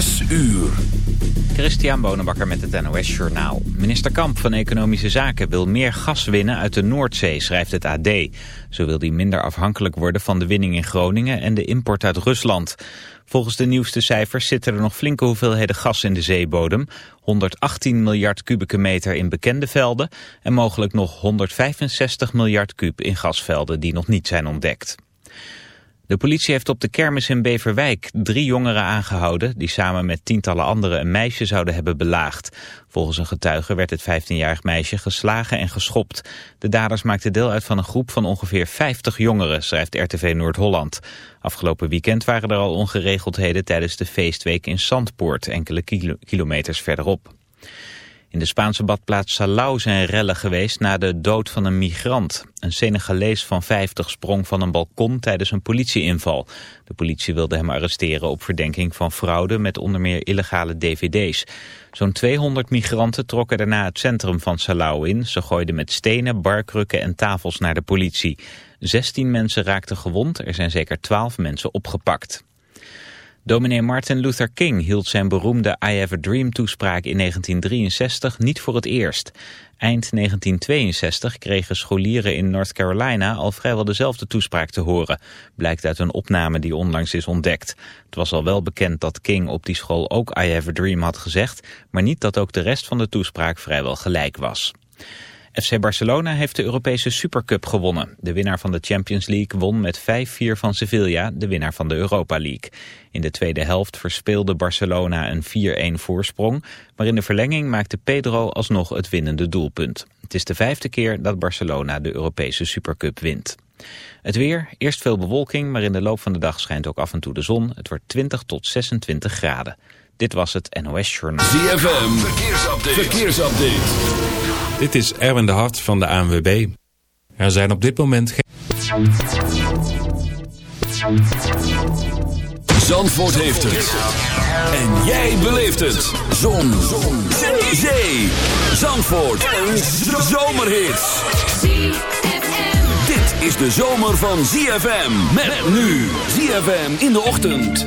Zes uur. Christian Bonenbakker met het NOS Journaal. Minister Kamp van Economische Zaken wil meer gas winnen uit de Noordzee, schrijft het AD. Zo wil hij minder afhankelijk worden van de winning in Groningen en de import uit Rusland. Volgens de nieuwste cijfers zitten er nog flinke hoeveelheden gas in de zeebodem. 118 miljard kubieke meter in bekende velden en mogelijk nog 165 miljard kub in gasvelden die nog niet zijn ontdekt. De politie heeft op de kermis in Beverwijk drie jongeren aangehouden... die samen met tientallen anderen een meisje zouden hebben belaagd. Volgens een getuige werd het 15-jarig meisje geslagen en geschopt. De daders maakten deel uit van een groep van ongeveer 50 jongeren, schrijft RTV Noord-Holland. Afgelopen weekend waren er al ongeregeldheden tijdens de feestweek in Zandpoort, enkele kilometers verderop. In de Spaanse badplaats Salau zijn rellen geweest na de dood van een migrant. Een Senegalees van 50 sprong van een balkon tijdens een politieinval. De politie wilde hem arresteren op verdenking van fraude met onder meer illegale dvd's. Zo'n 200 migranten trokken daarna het centrum van Salau in. Ze gooiden met stenen, barkrukken en tafels naar de politie. 16 mensen raakten gewond, er zijn zeker 12 mensen opgepakt. Dominee Martin Luther King hield zijn beroemde I Have a Dream toespraak in 1963 niet voor het eerst. Eind 1962 kregen scholieren in North Carolina al vrijwel dezelfde toespraak te horen. Blijkt uit een opname die onlangs is ontdekt. Het was al wel bekend dat King op die school ook I Have a Dream had gezegd, maar niet dat ook de rest van de toespraak vrijwel gelijk was. FC Barcelona heeft de Europese Supercup gewonnen. De winnaar van de Champions League won met 5-4 van Sevilla, de winnaar van de Europa League. In de tweede helft verspeelde Barcelona een 4-1 voorsprong, maar in de verlenging maakte Pedro alsnog het winnende doelpunt. Het is de vijfde keer dat Barcelona de Europese Supercup wint. Het weer, eerst veel bewolking, maar in de loop van de dag schijnt ook af en toe de zon. Het wordt 20 tot 26 graden. Dit was het NOS Journaal. ZFM, verkeersupdate. verkeersupdate. Dit is Erwin de Hart van de ANWB. Er zijn op dit moment geen... Zandvoort heeft het. En jij beleeft het. Zon. Zon. Zee. Zee. Zandvoort. Een zomerhit. Dit is de zomer van ZFM. Met nu. ZFM in de ochtend.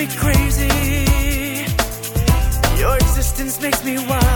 me crazy. Your existence makes me wild.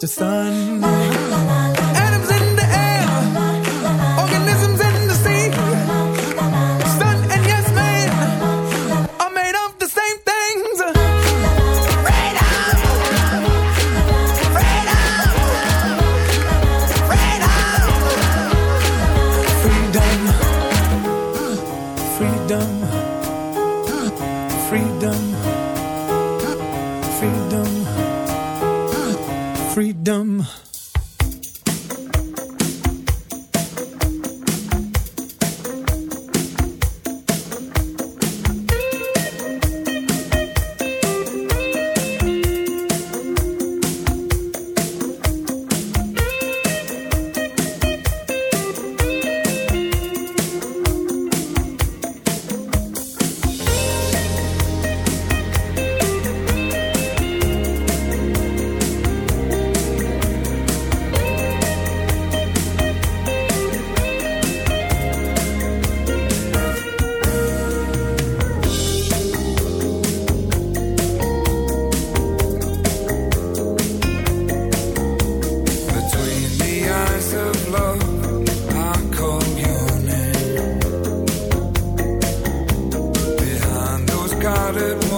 The sun. started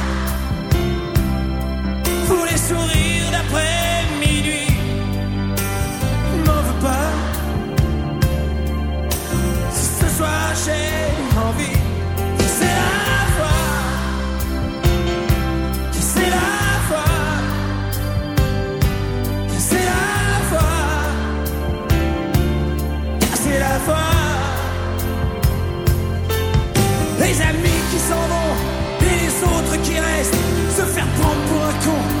sourires d'après minuit. M'en veux pas. Si ce soir j'ai envie, c'est la voix. C'est la voix. C'est la voix. C'est la voix. Les amis qui s'en vont et les autres qui restent. Se faire prendre pour un con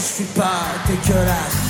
je suis pas dégueulasse.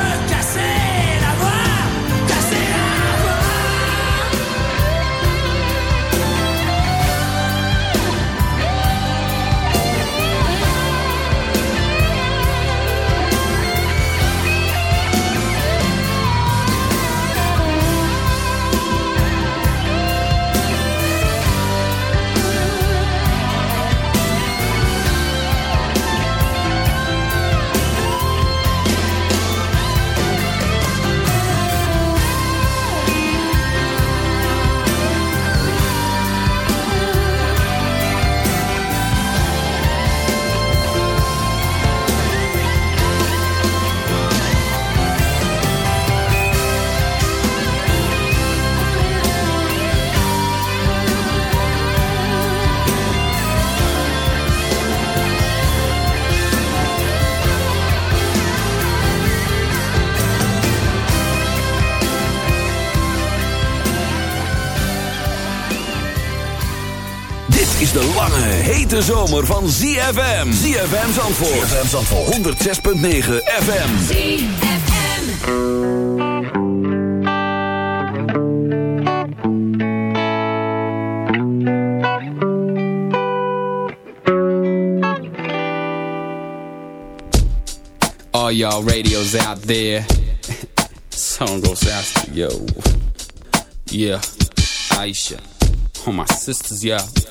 de lange, hete zomer van ZFM. ZFM Zandvoort. ZFM Zandvoort. 106.9 FM. All y'all radios out there. Song goes out to yo. Yeah, Aisha. All my sisters, yeah.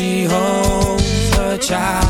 she holds her child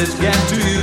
message get to you?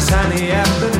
Sunny afternoon.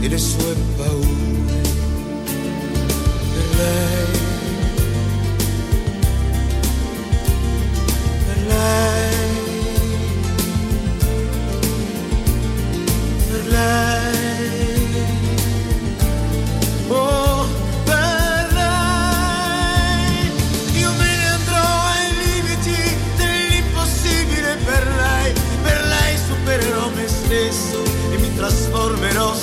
e le sue paure per lei, per lei, per lei,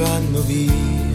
vanno via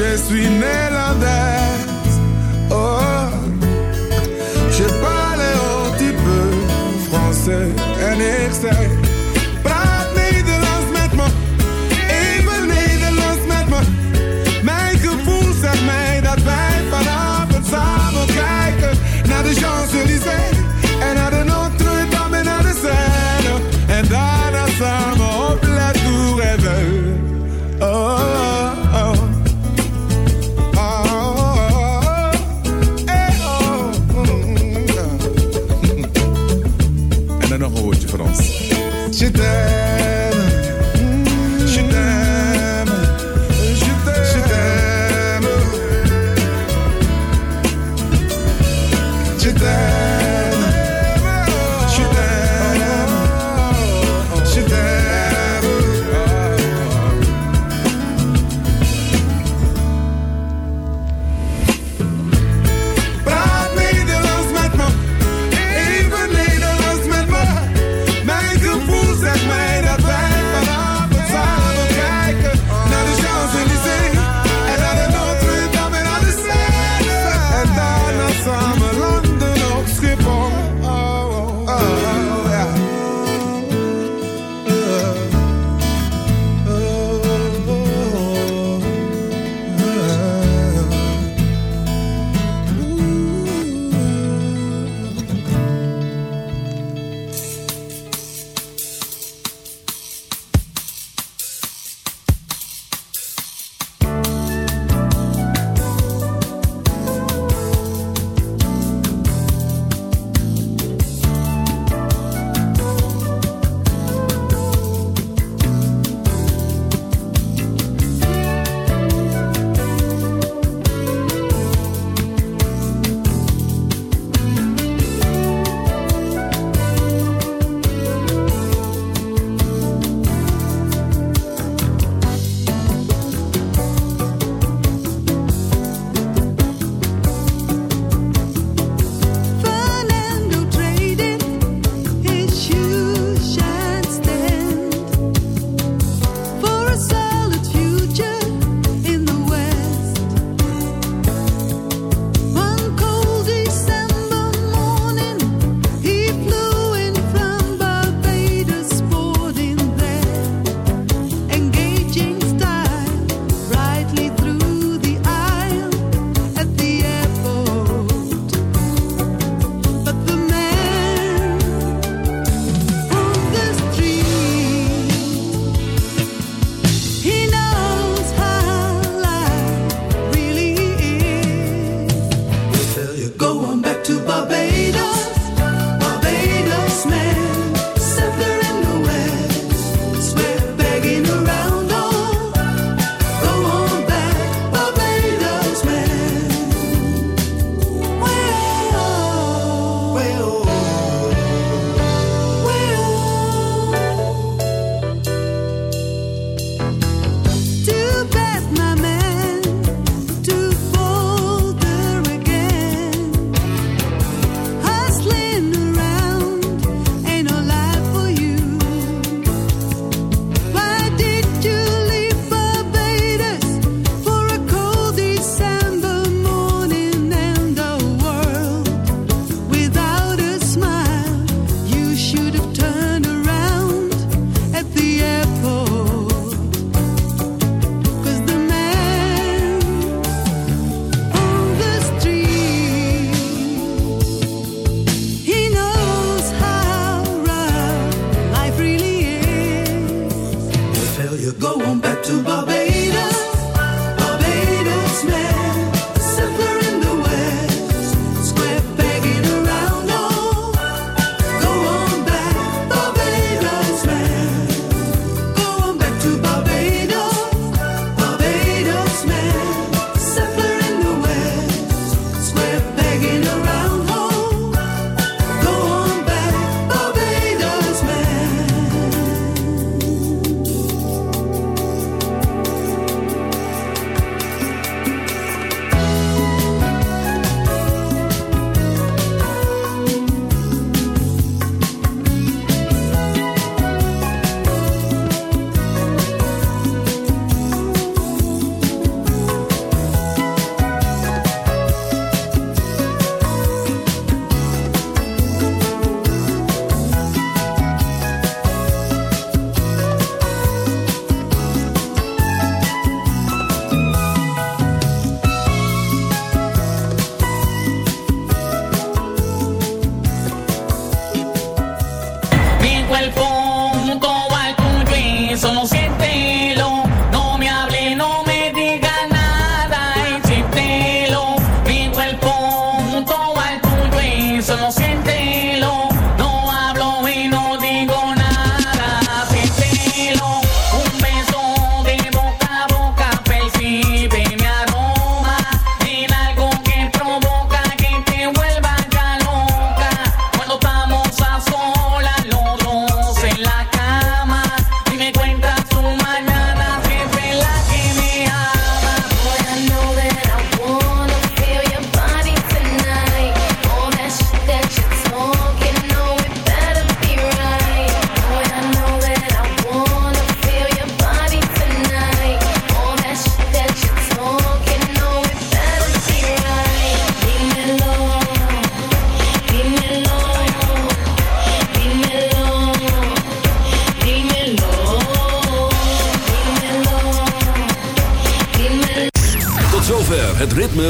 je suis Nederlands.